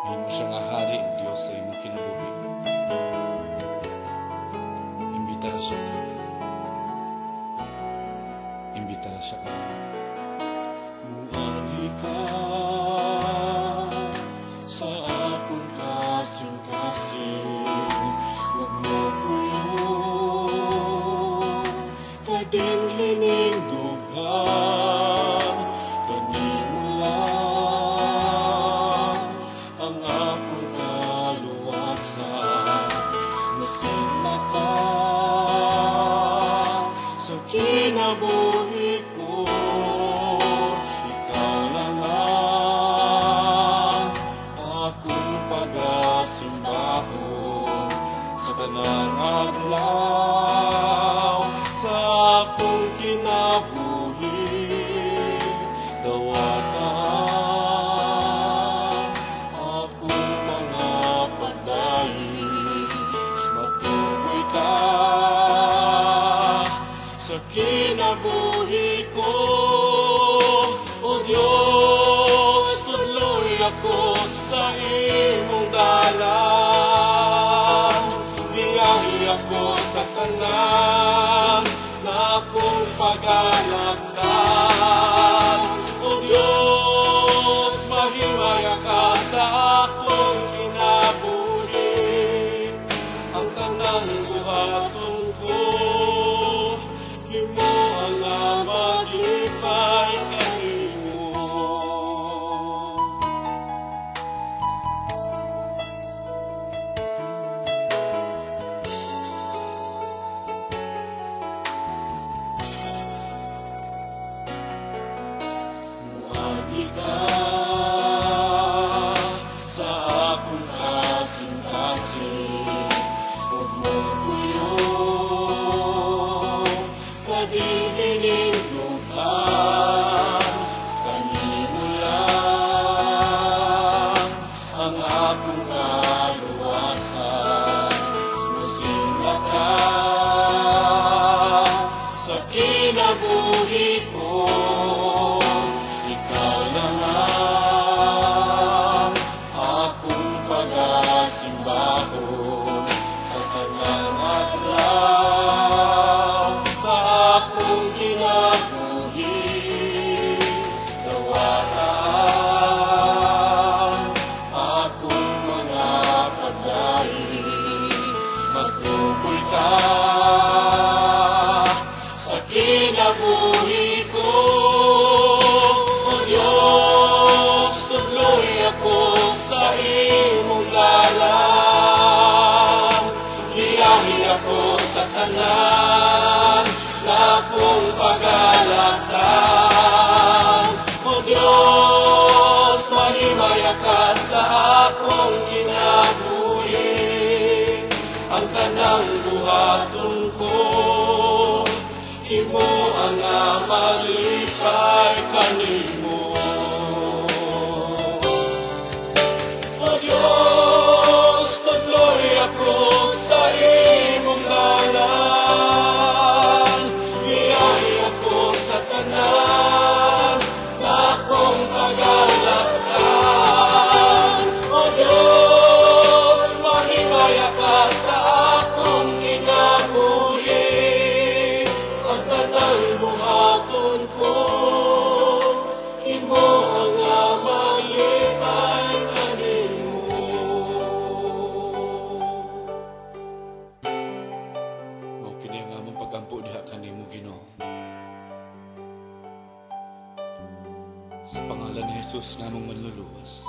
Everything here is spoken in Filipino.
Mahimo siya nga hari, Dios sa imong kinabuhi. Imbita na siya. Imbita na siya. Muali ka sa akong kasing-kasing. Huwag mo puyo kading hiningdugan. Sa kinabuhi ko. O Diyos, tuloy ako sa imong dalan. Biyahe ako sa tanan na akong pag-alakdan. Ang akong kaluwasan. Musinga ka sa kinabuhi ko. Ikaw lang ang akong pag-asimbahon sa tanang sa tanan na akong pag-alakdan. O Diyos, mahimaya sa akong kinabuhi. Ang tanang buhaton ko, imo ang malipay kanimo. Kini ang among pagampo diha kanimo Ginoo. Sa pangalan ni Jesus nga among manluluwas.